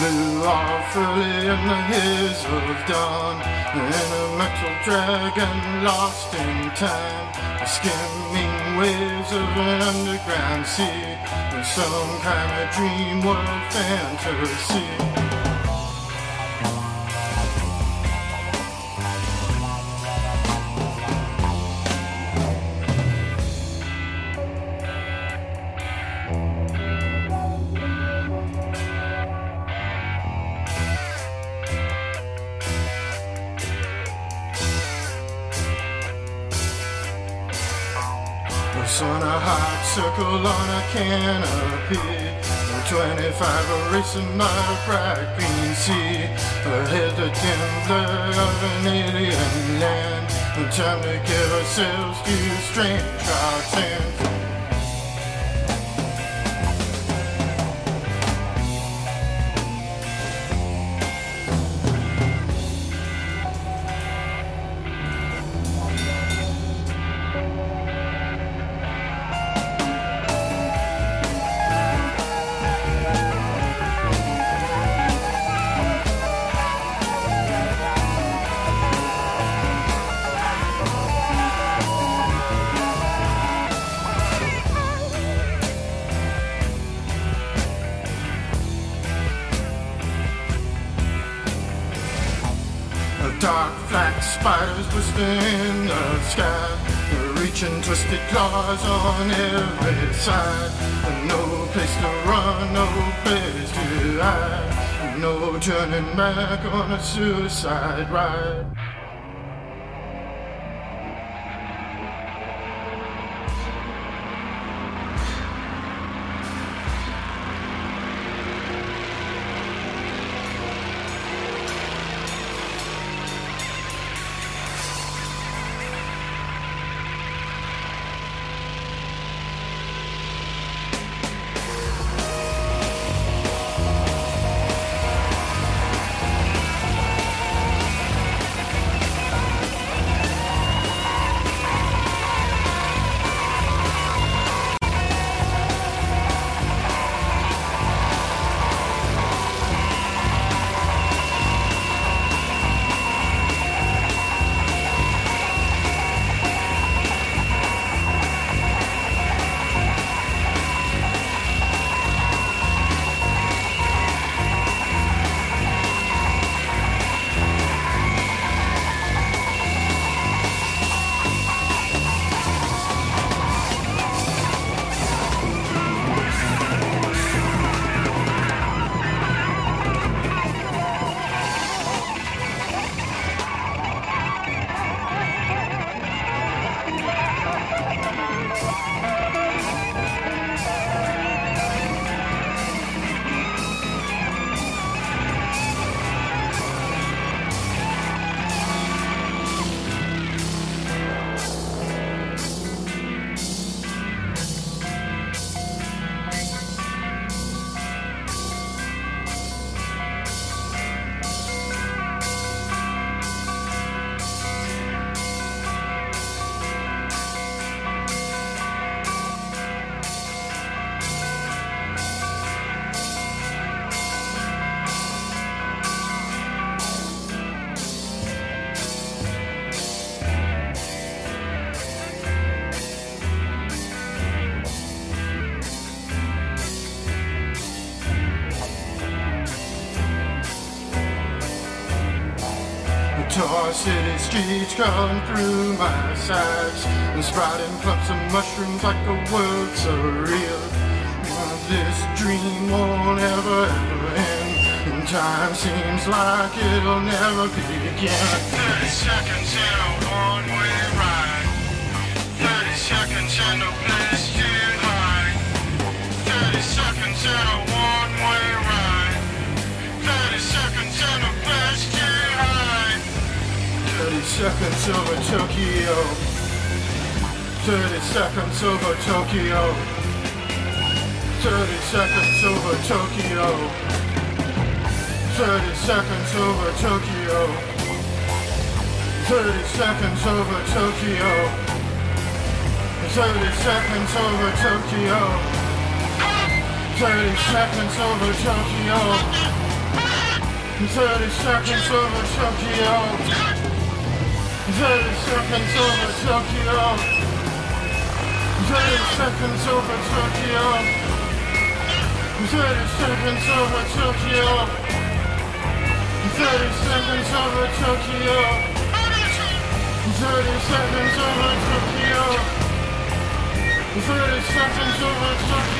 Off early in the haze of dawn In a metal dragon lost in time The skimming waves of an underground sea Some kind of dream world fantasy on a hot circle on a canopy. 25 racing by a bright green sea. Ahead the dim of an alien land. Time to give ourselves to strange hearts and Dark flat spiders twisting in the sky. Reaching twisted claws on every side. And No place to run, no place to hide. No turning back on a suicide ride Tar city streets come through my sides And sprouting clumps of mushrooms like a world surreal This dream won't ever, ever end. And time seems like it'll never begin. 30 seconds in a one-way ride. 30 seconds no place to hide 30 seconds in a one-way seconds over Tokyo. 30 seconds over Tokyo. 30 seconds over Tokyo. 30 seconds over Tokyo. 30 seconds over Tokyo. 30 seconds over Tokyo. 30 seconds over Tokyo. 30 seconds over Tokyo. 30 seconds over Tokyo. 30 seconds over Tokyo. 30 seconds over Tokyo. 30 seconds over Tokyo. 30 seconds over Tokyo. 30 seconds over Tokyo.